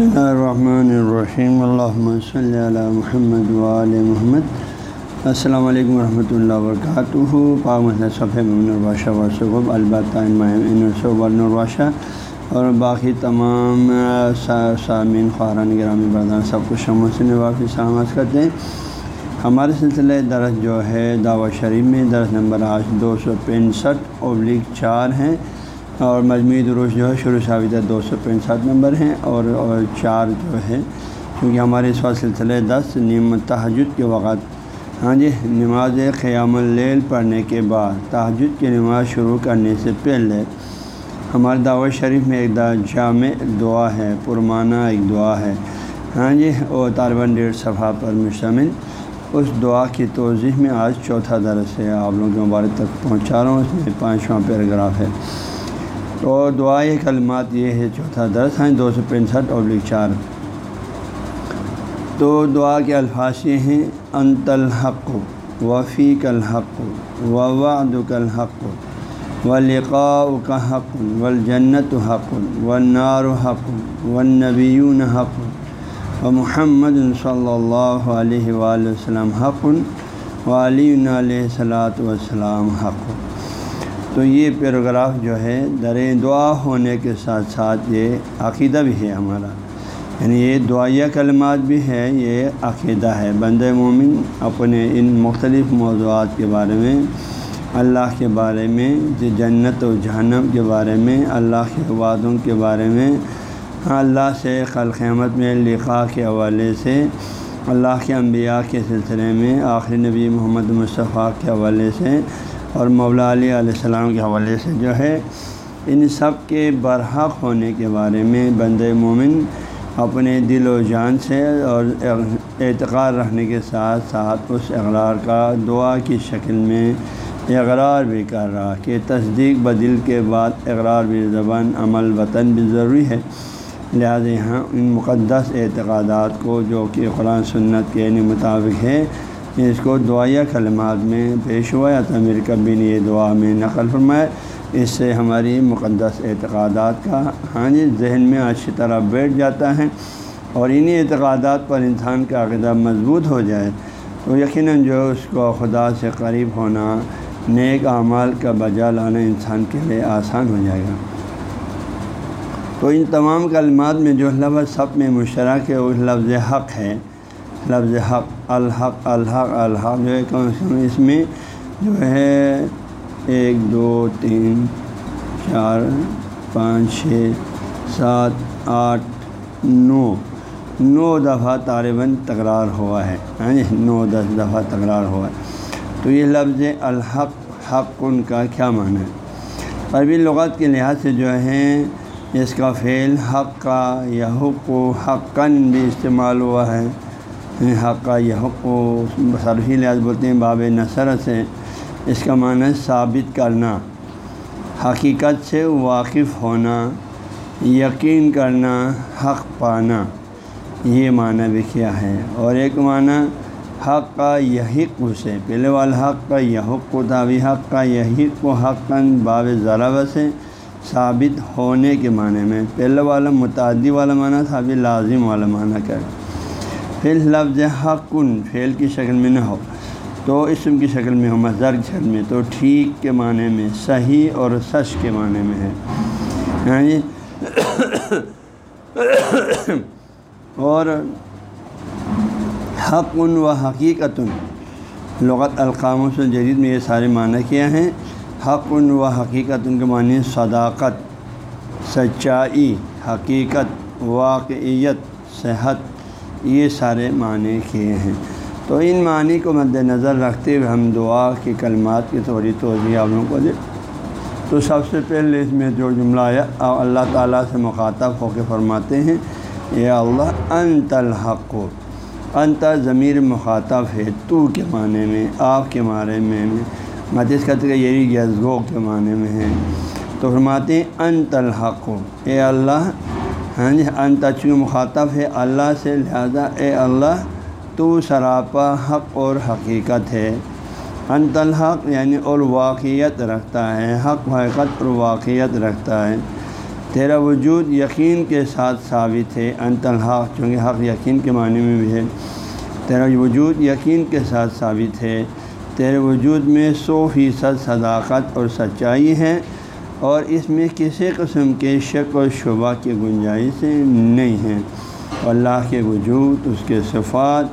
بسم اللہ الرحمن الرحیم الحمۃ صلی علی محمد وعلی محمد السلام علیکم ورحمۃ اللہ وبرکاتہ پاک محمد صفح الباشہ وصب البۃ الباشہ اور باقی تمام سامعین خاران گرامی بردان سب کچھ سے واقعی سلامت کرتے ہیں ہمارے سلسلے درس جو ہے دعوت شریف میں درس نمبر آج دو سو پینسٹھ ابلیغ چار ہیں. اور مجموعی دروش جو ہے شروع شاویدہ دو سو پینسٹھ نمبر ہیں اور اور چار جو ہے کیونکہ ہمارے اس وقت سلسلے دس نیم تحجد کے وقت۔ ہاں جی نماز قیام اللیل پڑھنے کے بعد تحجد کی نماز شروع کرنے سے پہلے ہمارے دعوت شریف میں ایک جامع دعا ہے، پرمانہ ایک دعا ہے۔ ہاں جی اور طالباً ڈیڑھ صفحہ پر مشتمل۔ اس دعا کی توضیح میں آج چوتھا درس ہے، آپ لوگوں کے مبارک تک پہنچا رہا ہوں، اس میں پانچواں پیراگراف ہے۔ تو دعائیں کلمات یہ ہے، چوتھا درس ہیں، دو سو پینسٹھ اور چار۔ تو دعا کے الفاظ یہ ہیں، انت الحق وفی الحق و وعد الحق و لقاء کا حق و جنت حق و نار حق و نبیون حق و محمد صلی اللہ علیہ وآلہ وسلم حق و علی علیہ صلاۃ وسلام حق۔ تو یہ پیراگراف جو ہے، در دعا ہونے کے ساتھ ساتھ یہ عقیدہ بھی ہے ہمارا۔ یعنی یہ دعائیہ کلمات بھی ہے یہ عقیدہ ہے۔ بند مومن اپنے ان مختلف موضوعات کے بارے میں، اللہ کے بارے میں، جنت و جہنم کے بارے میں، اللہ کے وعدوں کے بارے میں، اللہ سے خلقمت میں لقاء کے حوالے سے، اللہ کے انبیاء کے سلسلے میں، آخری نبی محمد مصطفیٰ کے حوالے سے اور مولا علیہ علیہ السلام کے حوالے سے جو ہے، ان سب کے برحق ہونے کے بارے میں بند مومن اپنے دل و جان سے اور اعتقاد رکھنے کے ساتھ ساتھ اس اقرار کا دعا کی شکل میں اقرار بھی کر رہا کہ تصدیق بدل کے بعد اقرار بھی زبان، عمل، وطن بھی ضروری ہے۔ لہٰذا یہاں ان مقدس اعتقادات کو جو کہ قرآن سنت کے مطابق ہے اس کو دعائیہ کلمات میں پیش ہوا یا تعمیر کبھی نے یہ دعا میں نقل فرمائے۔ اس سے ہماری مقدس اعتقادات کا ہاں جی ذہن میں اچھی طرح بیٹھ جاتا ہے اور انہی اعتقادات پر انسان کا عقیدہ مضبوط ہو جائے۔ تو یقیناً جو اس کو خدا سے قریب ہونا نیک اعمال کا بجا لانا انسان کے لیے آسان ہو جائے گا۔ تو ان تمام کلمات میں جو لفظ سب میں مشترک ہے، وہ لفظ حق ہے۔ لفظ حق، الحق الحق الحق، جو ہے کم سے کم اس میں جو ہے ایک، دو، تین، چار، پانچ، چھ، سات، آٹھ، نو۔ نو دفعہ طالباً تکرار ہوا ہے ہاں جی؟ نو، دس دفعہ تکرار ہوا ہے۔ تو یہ لفظ الحق، حق ان کا کیا معنی ہے؟ عربی لغت کے لحاظ سے جو ہے، اس کا فعل حق کا یا حق و حقاً بھی استعمال ہوا ہے۔ حق کا یہ حق و صرفی لحاظ بولتے ہیں، باب نثر سے۔ اس کا معنی ثابت کرنا، حقیقت سے واقف ہونا، یقین کرنا، حق پانا۔ یہ معنی بھی کیا ہے؟ اور ایک معنی، حق کا یحق سے پہلے والا حق کا یحق کو تھا حق کا یحق و حق باب ذرا سے ثابت ہونے کے معنی میں۔ پہلے والا متعدی والا معنی تھا ابھی لازم والا معنی کر فی لفظ حقن، فعل کی شکل میں نہ ہو۔ تو اسم کی شکل میں ہو مزر کی شکل میں۔ تو ٹھیک کے معنی میں، صحیح اور سچ کے معنی میں ہے۔ ہاں جی؟ اور حق و حقیقت لغت القام سے جدید میں یہ سارے معنی کیا ہیں۔ حق و حقیقت ان کے معنی صداقت، سچائی، حقیقت، واقعیت، صحت یہ سارے معنی کیے ہیں۔ تو ان معنی کو مد نظر رکھتے ہوئے ہم دعا کی کلمات کی تھوڑی توضیع آپ لوگوں کو دیں۔ تو سب سے پہلے اس میں جو جملہ آیا، اللہ تعالیٰ سے مخاطب ہو کے فرماتے ہیں یہ اللہ، انت الحق، انت ضمیر مخاطب ہے، تو کے معنی میں، آپ کے معنی میں مدس کا یہی یزگو کے معنی میں ہے۔ تو فرماتے ہیں، انت الحق، اے اللہ یعنی ہاں جی ان تچو مخاطب ہے اللہ سے، لہذا اے اللہ تو سراپا حق اور حقیقت ہے۔ ان الحق یعنی اور واقعیت رکھتا ہے، حق حقیقت اور واقعیت رکھتا ہے۔ تیرا وجود یقین کے ساتھ ثابت ہے، انت الحق چونکہ حق یقین کے معنی میں بھی ہے۔ تیرا وجود یقین کے ساتھ ثابت ہے، تیرے وجود میں سو فیصد صداقت اور سچائی ہے۔ اور اس میں کسی قسم کے شک و شبہ کی گنجائش نہیں ہے۔ اللہ کے وجود، اس کے صفات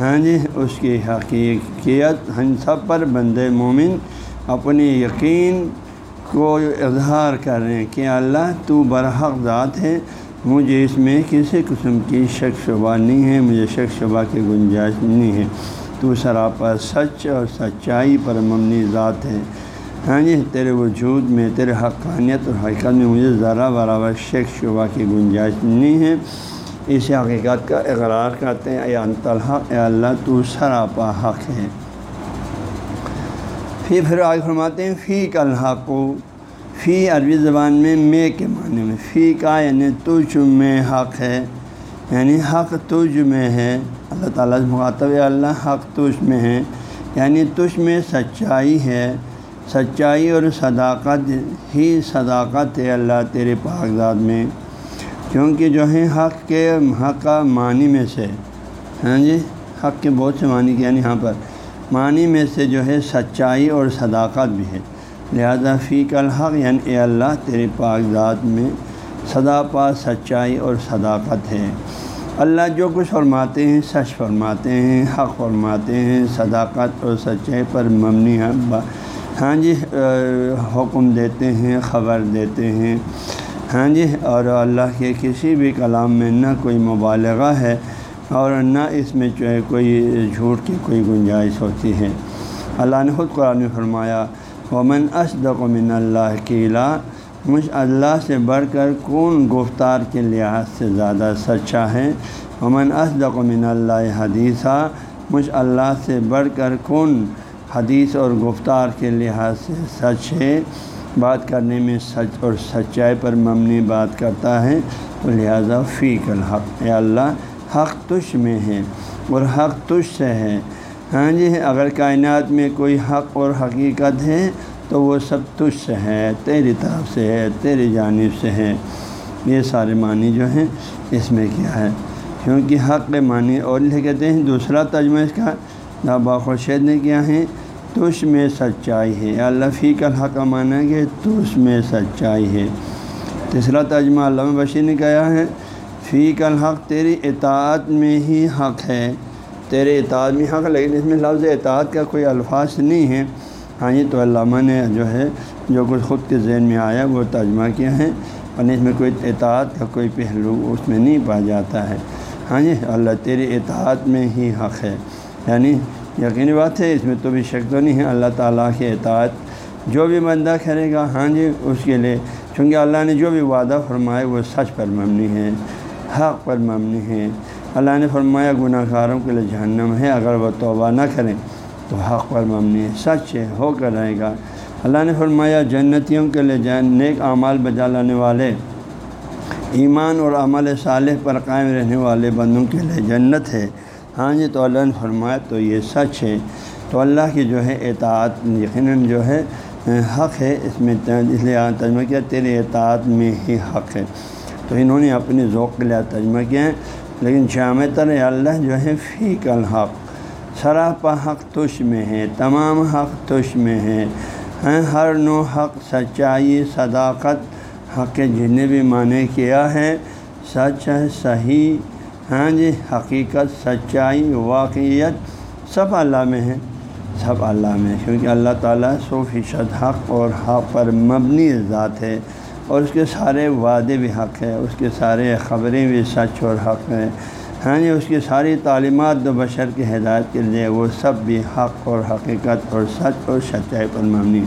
ہاں جی اس کی حقیقیت، ہم سب پر بند مومن اپنی یقین کو اظہار کر رہے ہیں کہ اللہ تو برحق ذات ہے۔ مجھے اس میں کسی قسم کی شک شبہ نہیں ہے، مجھے شک شبہ کی گنجائش نہیں ہے۔ تو سراپا سچ اور سچائی پر مبنی ذات ہے۔ ہاں جی تیرے وجود میں، تیرے حقانیت اور حقیقت میں مجھے ذرا برابر شک، شبہ کی گنجائش نہیں ہے۔ اس حقیقت کا اقرار کرتے ہیں۔ اے انتالحق اے اللہ، تو سراپا حق ہے۔ پھر پھر آگے فرماتے ہیں فی کل حق فی عربی زبان میں میں کے معنی میں۔ فی کا یعنی تجھ میں حق ہے۔ یعنی حق تجھ میں ہے۔ اللہ تعالیٰ سے مخاطب اللہ حق تجھ میں ہے۔ یعنی تجھ میں سچائی ہے۔ سچائی اور صداقت ہی صداقت ہے اللہ تیرے پاکزاد میں، کیونکہ جو ہے حق کے حق کا معنی میں سے۔ ہاں جی؟ حق کے بہت سے معنی کے یعنی یہاں پر۔ معنی میں سے جو ہے سچائی اور صداقت بھی ہے۔ لہذا فی الحق یعنی اے اللہ تیرے پاکزاد میں صدا پا سچائی اور صداقت ہے۔ اللہ جو کچھ فرماتے ہیں، سچ فرماتے ہیں، حق فرماتے ہیں، صداقت اور سچائی پر مبنی ہے۔ ہاں جی حکم دیتے ہیں، خبر دیتے ہیں۔ ہاں جی اور اللہ کے کسی بھی کلام میں نہ کوئی مبالغہ ہے اور نہ اس میں جو ہے کوئی جھوٹ کی کوئی گنجائش ہوتی ہے۔ اللہ نے خود قرآن میں فرمایا، ومن اصدق من اللہ کیلا مجھ اللہ سے بڑھ کر کون گفتار کے لحاظ سے زیادہ سچا ہے؟ ومن اصدق من اللہ حدیثہ مجھ اللہ سے بڑھ کر کون حدیث اور گفتار کے لحاظ سے سچ ہے۔ بات کرنے میں سچ اور سچائی پر مبنی بات کرتا ہے۔ تو لہٰذا فیق الحق، اے اللہ، حق تش میں ہے اور حق تش سے ہے۔ ہاں جی اگر کائنات میں کوئی حق اور حقیقت ہے، تو وہ سب تش سے ہے، تیری طرف سے ہے، تیری جانب سے ہے۔ یہ سارے معنی جو ہیں، اس میں کیا ہے؟ کیونکہ حق کے معنی اور لے کہتے ہیں، دوسرا تجمہ اس کا بابا خورشید نے کیا ہے۔ تش میں سچائی ہے۔ اللہ فی کا حق مانا کہ تش میں سچائی ہے۔ تیسرا ترجمہ علامہ بشیر نے کہا ہے فی کا حق تیری اطاعت میں ہی حق ہے۔ تیرے اطاعت میں حق لیکن اس میں لفظ اطاعت کا کوئی الفاظ نہیں ہے۔ ہاں جی تو علامہ نے جو ہے، جو کچھ خود کے ذہن میں آیا، وہ ترجمہ کیا ہے۔ اور اس میں کوئی اطاعت کا کوئی پہلو اس میں نہیں پایا جاتا ہے۔ ہاں جی اللہ تیری اطاعت میں ہی حق ہے۔ یعنی یقینی بات ہے، اس میں تو بھی شک تو نہیں ہے، اللہ تعالیٰ کے اطاعت جو بھی بندہ کرے گا ہاں جی اس کے لیے۔ چونکہ اللہ نے جو بھی وعدہ فرمائے وہ سچ پر مبنی ہے، حق پر مبنی ہے۔ اللہ نے فرمایا گناہ گاروں کے لیے جہنم ہے، اگر وہ توبہ نہ کریں تو حق پر مبنی ہے، سچ ہے، ہو کر رہے گا۔ اللہ نے فرمایا، جنتیوں کے لیے جن نیک اعمال بجا لانے والے، ایمان اور عمل صالح پر قائم رہنے والے بندوں کے لیے جنت ہے۔ ہاں جی تو اللہ نے فرمایا تو یہ سچ ہے۔ تو اللہ کی جو ہے اطاعت، یقیناً جو ہے، حق ہے۔ اس میں اس لیے ترجمہ کیا، تیرے اطاعت میں ہی حق ہے۔ تو انہوں نے اپنے ذوق کے لیے ترجمہ کیا۔ ہے لیکن جامع تر اللہ جو ہے فی الحق سراپا حق تش میں ہے، تمام حق تش میں ہے۔ ہاں، ہر نو حق، سچائی، صداقت، حق کے جتنے بھی معنی کیا ہے، سچ ہے، صحیح ہاں جی حقیقت، سچائی، واقعیت سب اللہ میں ہے سب اللہ میں، کیونکہ اللہ تعالیٰ سو فیصد حق اور حق پر مبنی ذات ہے اور اس کے سارے وعدے بھی حق ہے اس کے سارے خبریں بھی سچ اور حق ہیں۔ ہاں جی اس کی ساری تعلیمات دو بشر کی ہدایت کے لیے، وہ سب بھی حق اور حقیقت اور سچ اور سچائی پر مبنی۔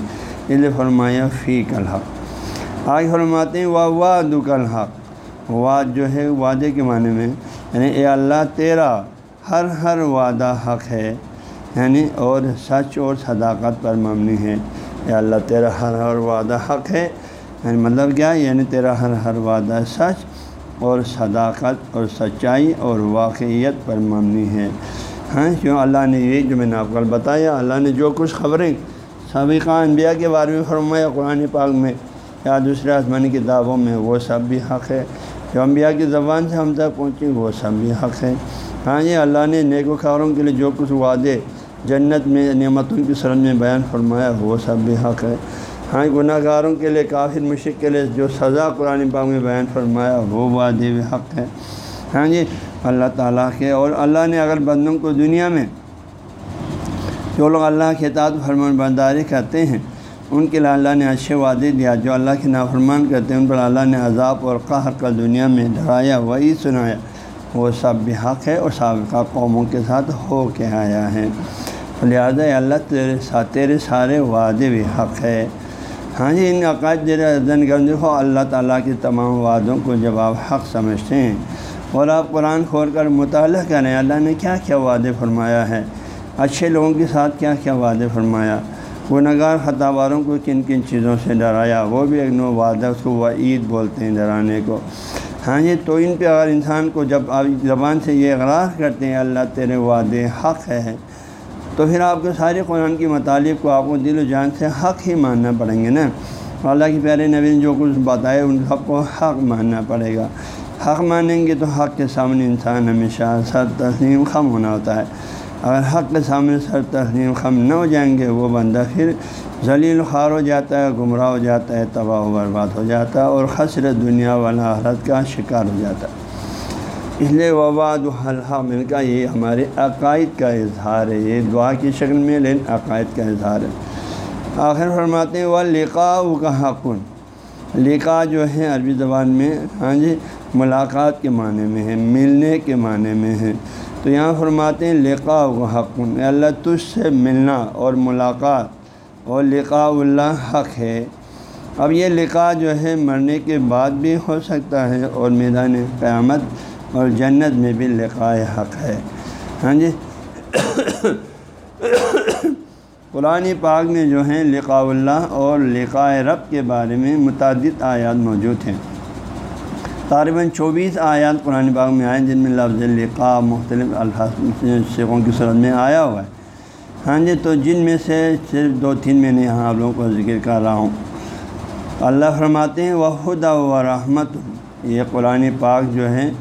اس فرمایا فی الحق۔ آج فرماتے ہیں وا وا دک الحق۔ واد جو ہے، وعدے کے معنی میں یعنی اے اللہ تیرا ہر ہر وعدہ حق ہے یعنی اور سچ اور صداقت پر مبنی ہے۔ اے اللہ تیرا ہر ہر وعدہ حق ہے یعنی مطلب کیا؟ یعنی تیرا ہر ہر وعدہ سچ اور صداقت اور سچائی اور واقعیت پر مبنی ہے۔ ہاں کیوں؟ اللہ نے یہ جو میں نے آپ کو بتایا، اللہ نے جو کچھ خبریں سابقہ انبیاء کے بارے میں فرمایا قرآن پاک میں، یا دوسرے آسمانی کتابوں میں، وہ سب بھی حق ہے۔ جو انبیاء کی زبان سے ہم تک پہنچی، وہ سب بھی حق ہے ہاں جی اللہ نے نیک و کے لیے جو کچھ وعدے جنت میں، نعمتوں کی سرن میں بیان فرمایا، وہ سب بھی حق ہے ہاں گناہ گاروں کے لیے، کافر مشق کے لیے جو سزا قرآن پاک میں بیان فرمایا، وہ وعدے بھی حق ہے ہاں جی اللہ تعالیٰ کے۔ اور اللہ نے اگر بندوں کو دنیا میں جو لوگ اللہ کے اطاعت فرمان برداری کرتے ہیں ان کے لیے اللہ نے اچھے وعدے دیا جو اللہ کے نافرمان کرتے ہیں، ان پر اللہ نے عذاب اور قہر کا دنیا میں ڈرایا وہی سنایا۔ وہ سب بھی حق ہے اور سابقہ قوموں کے ساتھ ہو کے آیا ہے۔ لہٰذا اللہ، تیرے ساتھ تیرے سارے وعدے بھی حق ہے ہاں جی ان عقائد زن گنج ہو اللہ تعالیٰ کے تمام وعدوں کو جب آپ حق سمجھتے ہیں اور آپ قرآن کھول کر مطالعہ کریں، اللہ نے کیا کیا وعدے فرمایا ہے؟ اچھے لوگوں کے ساتھ کیا کیا وعدے فرمایا؟ گنگار خطا واروں کو کن کن چیزوں سے ڈرایا، وہ بھی ایک نو وعدہ، اس کو وعید بولتے ہیں ڈرانے کو۔ ہاں جی تو ان پہ اگر انسان کو جب آپ زبان سے یہ اقرار کرتے ہیں، اللہ تیرے وعدے حق ہے، تو پھر آپ کو سارے قرآن کی مطالب کو آپ کو دل و جان سے حق ہی ماننا پڑیں گے نا۔ اللہ کی پیارے نبی جو کچھ بتائے ان سب کو حق ماننا پڑے گا۔ حق مانیں گے تو حق کے سامنے انسان ہمیشہ سر تسلیم خم ہونا ہوتا ہے۔ اگر حق کے سامنے سر تسلیم خم نہ ہو جائیں گے، وہ بندہ پھر ذلیل خوار ہو جاتا ہے، گمراہ ہو جاتا ہے، تباہ و برباد ہو جاتا ہے اور خسر دنیا والا حالت کا شکار ہو جاتا ہے۔ اس لیے وباد حلحہ مل کا یہ ہمارے عقائد کا اظہار ہے۔ یہ دعا کی شکل میں لیکن عقائد کا اظہار ہے۔ آخر فرماتے ہیں وہ لقا کا حقن لقا جو ہے عربی زبان میں ہاں جی ملاقات کے معنی میں ہے، ملنے کے معنی میں ہے۔ تو یہاں فرماتے ہیں لقا و حقن اللہ تجھ سے ملنا اور ملاقات، اور لقاء اللہ حق ہے۔ اب یہ لقاء جو ہے مرنے کے بعد بھی ہو سکتا ہے اور میدان قیامت اور جنت میں بھی لقائے حق ہے۔ ہاں جی؟ قرآن پاک میں جو ہیں، لقاء اللہ اور لقائے رب کے بارے میں متعدد آیات موجود ہیں۔ طالباً چوبیس آیات قرآن پاک میں آئے جن میں لفظ لقاء مختلف الفاظ شیخوں کی صورت میں آیا ہوا ہے۔ ہاں جی تو جن میں سے صرف دو تین میں نے یہاں آپ لوگوں کو ذکر کر رہا ہوں۔ اللہ فرماتے ہیں وہ خدا و رحمت یہ قرآن پاک جو ہے،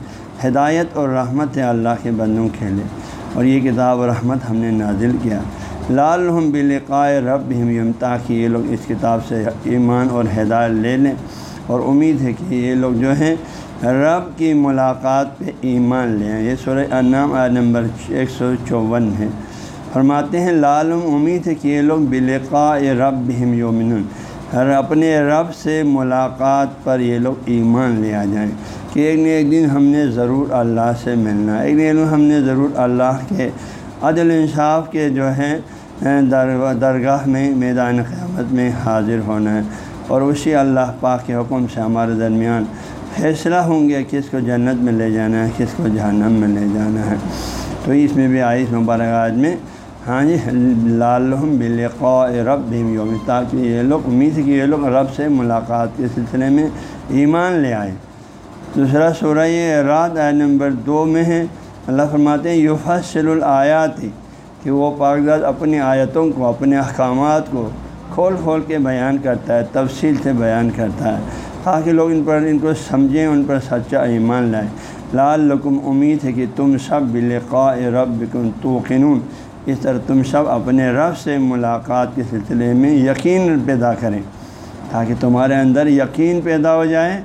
ہدایت اور رحمت ہے اللہ کے بندوں کے لیے۔ اور یہ کتاب و رحمت ہم نے نازل کیا۔ لال ہم بلقائے رب یم تاکہ یہ لوگ اس کتاب سے ایمان اور ہدایت لے لیں۔ اور امید ہے کہ یہ لوگ جو ہیں رب کی ملاقات پہ ایمان لیں یہ سورہ انعام آ نمبر ایک سو چون ہے۔ فرماتے ہیں لالم امید ہے کہ یہ لوگ بلقاء رب بہم یومن اپنے رب سے ملاقات پر یہ لوگ ایمان لے آ جائیں۔ کہ ایک نہ ایک دن ہم نے ضرور اللہ سے ملنا ایک دن ہم نے ضرور اللہ کے عدل انصاف کے جو ہے درگاہ میں، میدان قیامت میں حاضر ہونا ہے۔ اور اسی اللہ پاک کے حکم سے ہمارے درمیان فیصلہ ہوں گے کس کو جنت میں لے جانا ہے، کس کو جہنم میں لے جانا ہے۔ تو اس میں بھی آئی مبارک آج میں ہاں جی لالحم بلقاء رب بھی یوم تاکہ یہ لوگ، امید کہ یہ لوگ رب سے ملاقات کے سلسلے میں ایمان لے آئے۔ دوسرا سورہ رات آئے نمبر دو میں ہے، اللہ فرماتے ہیں یوفصل الآیات، کہ وہ پاکزاد اپنی آیتوں کو، اپنے احکامات کو کھول کھول کے بیان کرتا ہے، تفصیل سے بیان کرتا ہے، تاکہ لوگ ان پر، ان کو سمجھیں، ان پر سچا ایمان لائیں۔ لال لکم امید ہے کہ تم سب بلقاء رب کن تو اس طرح تم سب اپنے رب سے ملاقات کے سلسلے میں یقین پیدا کریں، تاکہ تمہارے اندر یقین پیدا ہو جائے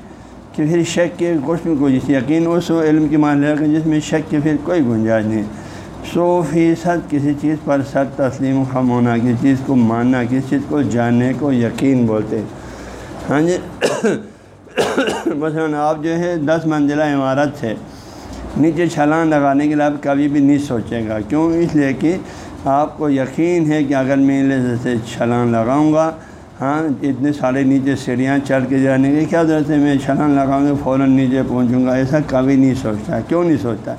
کہ پھر شک کے کچھ بھی کوئی یقین اس علم کی مان لے جس میں شک کی پھر کوئی گنجائش نہیں۔ سو فیصد کسی چیز پر سر تسلیم خم ہونا، کسی چیز کو ماننا، کسی چیز کو جاننے کو یقین بولتے ہاں جی؟ مثلاً آپ جو ہے دس منزلہ عمارت سے نیچے چھلان لگانے کے لیے آپ کبھی بھی نہیں سوچے گا۔ کیوں؟ اس لیے کہ آپ کو یقین ہے کہ اگر میں جیسے چھلان لگاؤں گا ہاں اتنے سارے نیچے سیڑھیاں چڑھ کے جانے کی کیا ضرورت ہے؟ میں چھلانگ لگاؤں گا، فوراً نیچے پہنچوں گا، ایسا کبھی نہیں سوچتا، کیوں نہیں سوچتا؟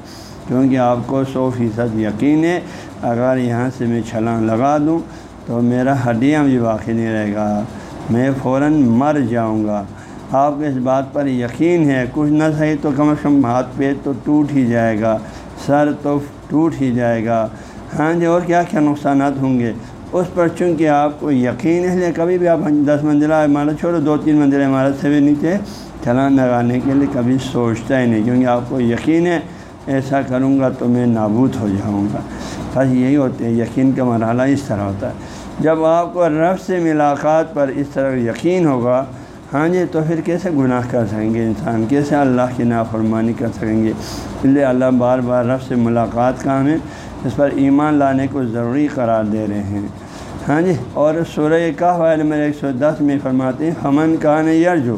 کیونکہ آپ کو سو فیصد یقین ہے، اگر یہاں سے میں چھلانگ لگا دوں تو میرا ہڈیاں بھی باقی نہیں رہے گا۔ میں فوراً مر جاؤں گا۔ آپ کو اس بات پر یقین ہے، کچھ نہ صحیح تو کم از کم ہاتھ پہ تو ٹوٹ ہی جائے گا، سر تو ٹوٹ ہی جائے گا۔ ہاں جی اور کیا کیا نقصانات ہوں گے؟ اس پر چونکہ آپ کو یقین ہے لیے کبھی بھی آپ دس منزلہ عمارت چھوڑو، دو تین منزلہ عمارت سے بھی نیچے چھلانگ لگانے کے لیے کبھی سوچتا ہی نہیں، کیونکہ آپ کو یقین ہے۔ ایسا کروں گا تو میں نابود ہو جاؤں گا۔ بس یہی ہوتے ہیں، یقین کا مرحلہ اس طرح ہوتا ہے۔ جب آپ کو رب سے ملاقات پر اس طرح یقین ہوگا ہاں جی تو پھر کیسے گناہ کر سکیں گے انسان؟ کیسے اللہ کی نافرمانی کر سکیں گے؟ اس لیے اللہ بار بار رب سے ملاقات کا ہمیں اس پر ایمان لانے کو ضروری قرار دے رہے ہیں۔ ہاں جی اور سورہ کا حوالے میں ایک سو دس میں فرماتے ہیں ہمن کان یرجو۔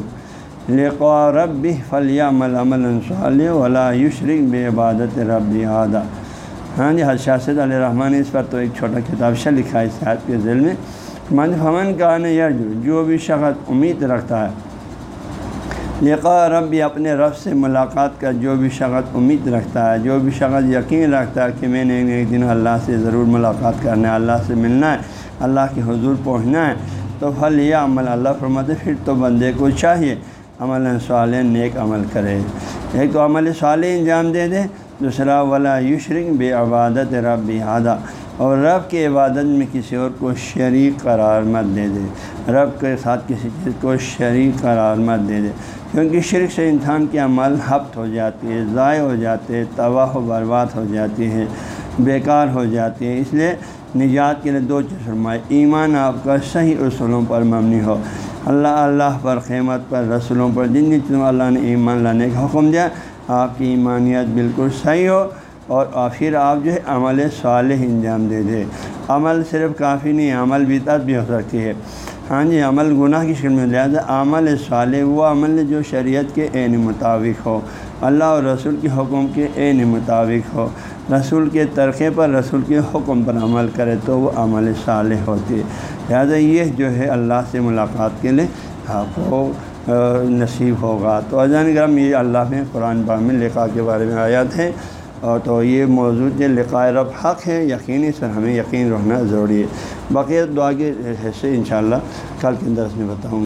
لقا رب بھی فلیہ مل عمل صالح ولا یشرق بے عبادت رب ادا ہاں جی حرشاست علیہ رحمٰن نے اس پر تو ایک چھوٹا کتاب شا لکھا ہے، صحت کے ذیل میں۔ من ہمن کان یرجو، جو بھی شخص امید رکھتا ہے۔ لقا رب بھی اپنے رب سے ملاقات کا جو بھی شخص امید رکھتا ہے، جو بھی شخص یقین رکھتا ہے کہ میں نے ایک دن اللہ سے ضرور ملاقات کرنا ہے، اللہ سے ملنا ہے، اللہ کے حضور پہنچنا ہے، تو پھل یہ عمل اللہ فرماتے پھر تو بندے کو چاہیے۔ عمل صالح نیک عمل کرے۔ ایک تو عمل صالح انجام دے دے، دوسرا، ولا یشرک بے عبادت رب ادا اور رب کی عبادت میں کسی اور کو شریک قرار مت دے دے۔ رب کے ساتھ کسی چیز کو شریک قرار مت دے دے۔ کیونکہ شرک سے انسان کے عمل ہفت ہو جاتی ہے ضائع ہو جاتے ہیں، تباہ و برباد ہو جاتی ہے بیکار ہو جاتی ہے اس لیے نجات کے لیے دو چیز فرمائے۔ ایمان آپ کا صحیح اصولوں پر مبنی ہو۔ اللہ اللہ پر قیمت پر رسولوں پر جن جن اللہ نے ایمان لانے کا حکم دیا، آپ کی ایمانیت بالکل صحیح ہو اور پھر آپ جو ہے عمل صالح انجام دے دے۔ عمل صرف کافی نہیں، عمل بیتت بھی ہو سکتی ہے۔ ہاں جی عمل گناہ کی شکل میں لہٰذا عمل صالح وہ عمل جو شریعت کے عین مطابق ہو، اللہ اور رسول کے حکم کے عین مطابق ہو۔ رسول کے ترقے پر رسول کے حکم پر عمل کرے تو وہ عمل صالح ہوتی ہے۔ لہٰذا یہ جو ہے اللہ سے ملاقات کے لیے آپ کو نصیب ہوگا۔ تو اذان گرم یہ اللہ میں قرآن باغ میں لکھا کے بارے میں آیات ہیں۔ اور تو یہ موجود ہے لقاء رب حق ہے، یقینی سر ہمیں یقین رہنا ضروری ہے۔ باقی دعا کے حصے انشاءاللہ کل کے اندر میں بتاؤں